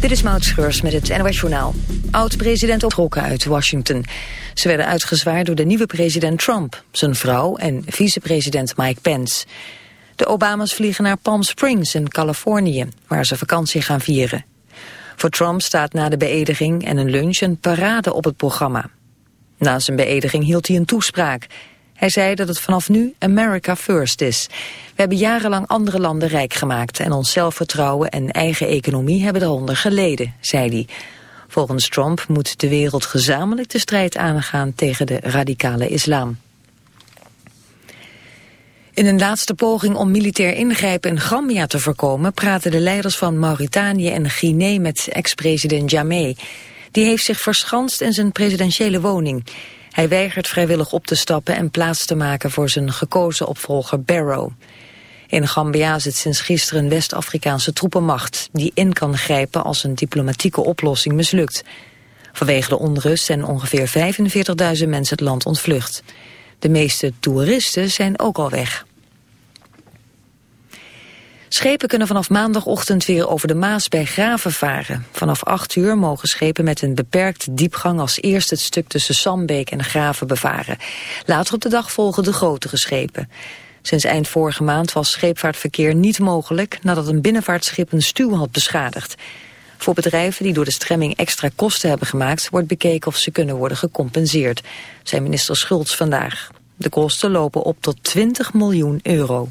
Dit is Maud Schreurs met het NOS Journaal. Oud-president uit Washington. Ze werden uitgezwaard door de nieuwe president Trump, zijn vrouw en vicepresident Mike Pence. De Obamas vliegen naar Palm Springs in Californië, waar ze vakantie gaan vieren. Voor Trump staat na de beëdiging en een lunch een parade op het programma. Na zijn beëdiging hield hij een toespraak. Hij zei dat het vanaf nu America First is. We hebben jarenlang andere landen rijk gemaakt... en ons zelfvertrouwen en eigen economie hebben daaronder geleden, zei hij. Volgens Trump moet de wereld gezamenlijk de strijd aangaan tegen de radicale islam. In een laatste poging om militair ingrijpen in Gambia te voorkomen... praten de leiders van Mauritanië en Guinea met ex-president Jammeh. Die heeft zich verschanst in zijn presidentiële woning... Hij weigert vrijwillig op te stappen en plaats te maken voor zijn gekozen opvolger Barrow. In Gambia zit sinds gisteren West-Afrikaanse troepenmacht... die in kan grijpen als een diplomatieke oplossing mislukt. Vanwege de onrust zijn ongeveer 45.000 mensen het land ontvlucht. De meeste toeristen zijn ook al weg. Schepen kunnen vanaf maandagochtend weer over de Maas bij Graven varen. Vanaf 8 uur mogen schepen met een beperkt diepgang als eerst het stuk tussen Sambeek en Graven bevaren. Later op de dag volgen de grotere schepen. Sinds eind vorige maand was scheepvaartverkeer niet mogelijk nadat een binnenvaartschip een stuw had beschadigd. Voor bedrijven die door de stremming extra kosten hebben gemaakt wordt bekeken of ze kunnen worden gecompenseerd, zei minister Schultz vandaag. De kosten lopen op tot 20 miljoen euro.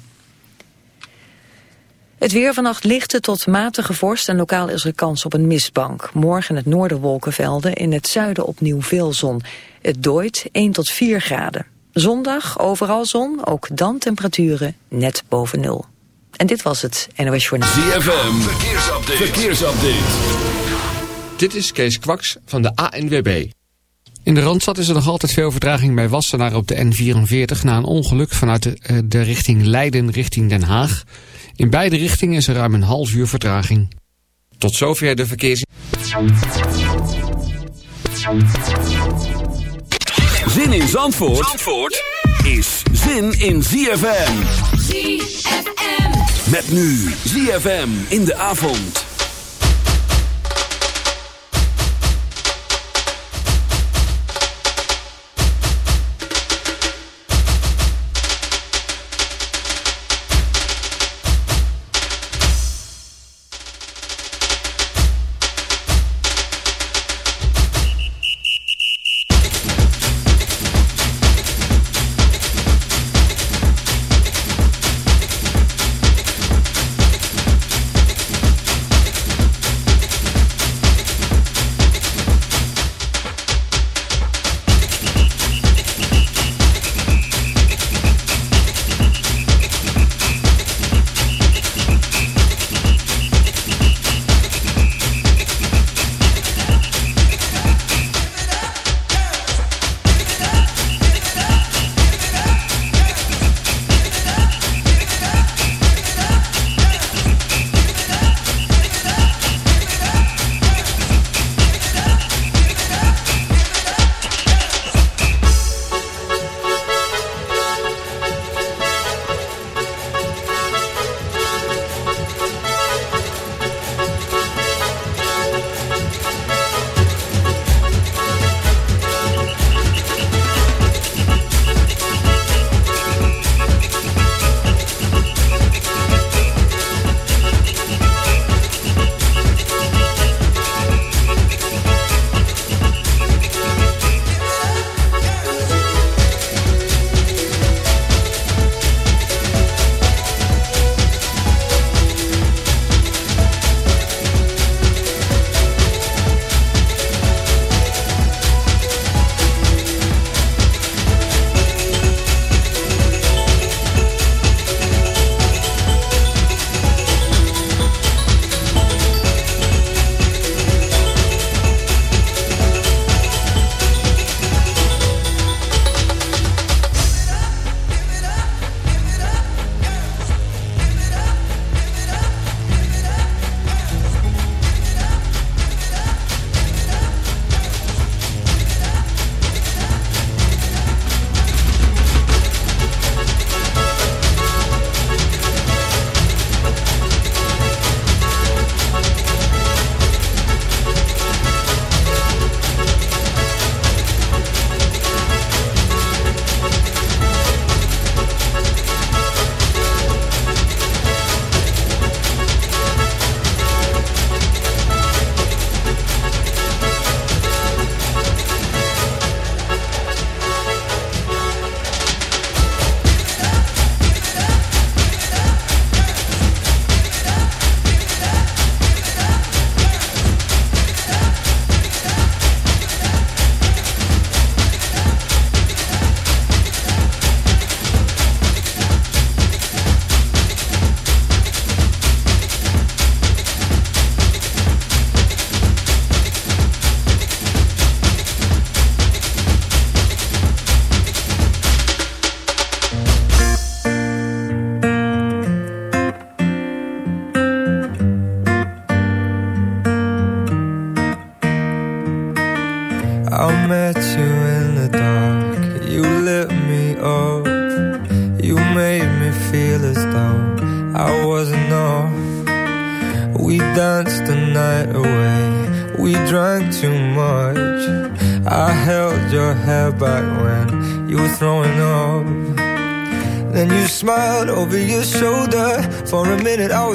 Het weer vannacht lichte tot matige vorst en lokaal is er kans op een mistbank. Morgen in het noorden wolkenvelden, in het zuiden opnieuw veel zon. Het dooit 1 tot 4 graden. Zondag overal zon, ook dan temperaturen net boven nul. En dit was het NOS Journaal. ZFM, verkeersupdate. verkeersupdate. Dit is Kees Kwaks van de ANWB. In de Randstad is er nog altijd veel vertraging bij Wassenaar op de N44... na een ongeluk vanuit de, eh, de richting Leiden richting Den Haag... In beide richtingen is er ruim een half uur vertraging. Tot zover de verkeers... Zin in Zandvoort, Zandvoort is zin in ZFM. ZFM. Met nu ZFM in de avond.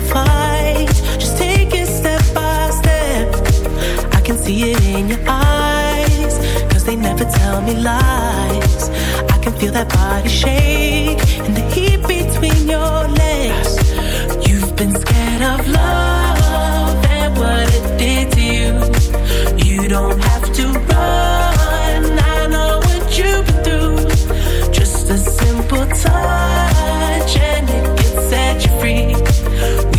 Just take it step by step. I can see it in your eyes, they never tell me lies. I can feel that body shake and the heat between your legs. You've been scared of love and what it did to you. You don't have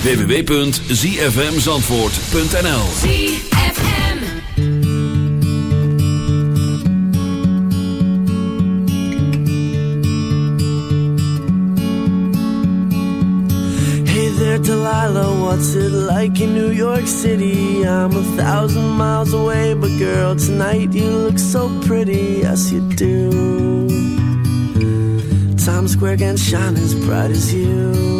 www.zfmzandvoort.nl Hey there Delilah, what's it like in New York City? I'm a thousand miles away, but girl, tonight you look so pretty, yes you do. Times Square can shine as bright as you.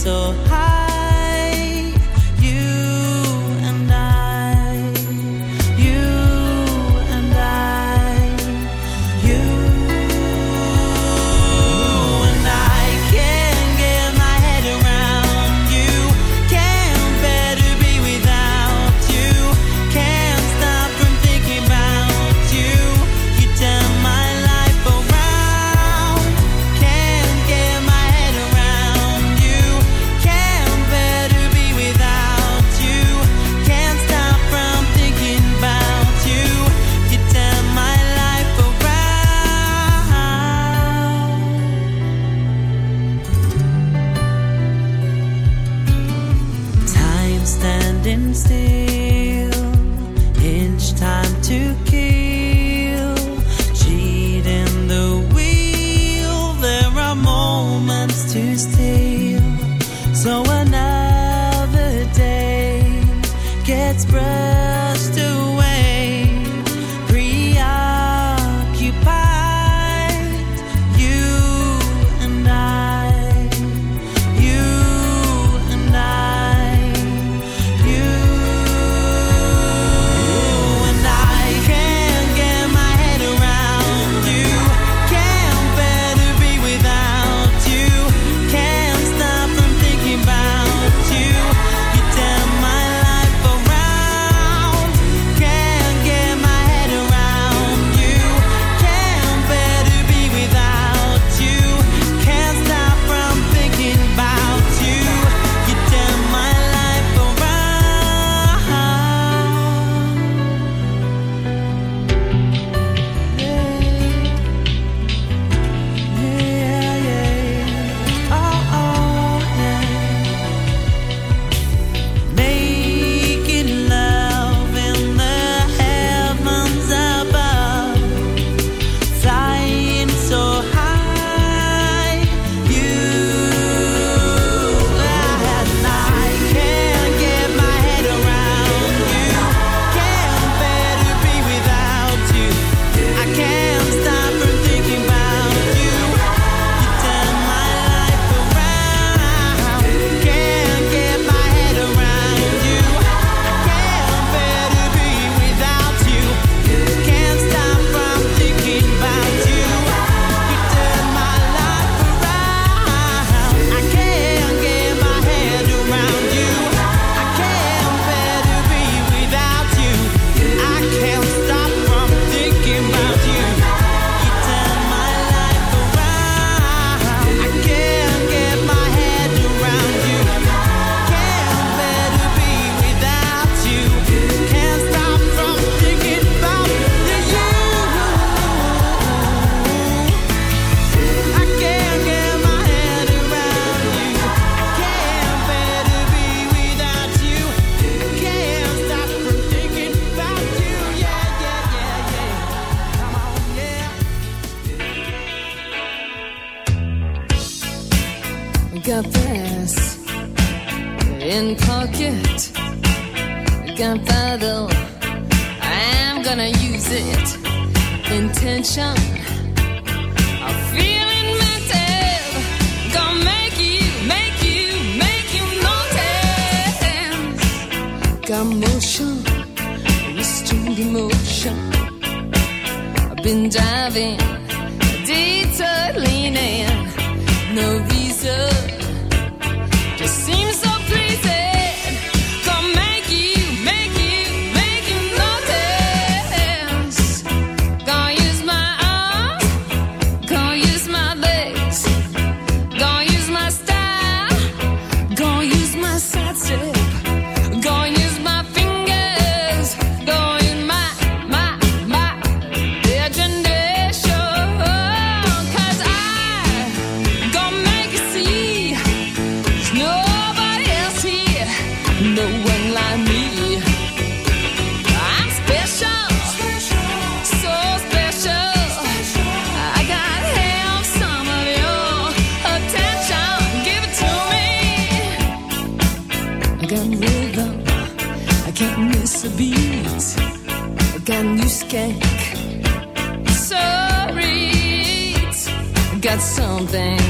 so high. motion, restrained emotion. I've been diving, detour leaning, no reason. Something.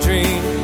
dream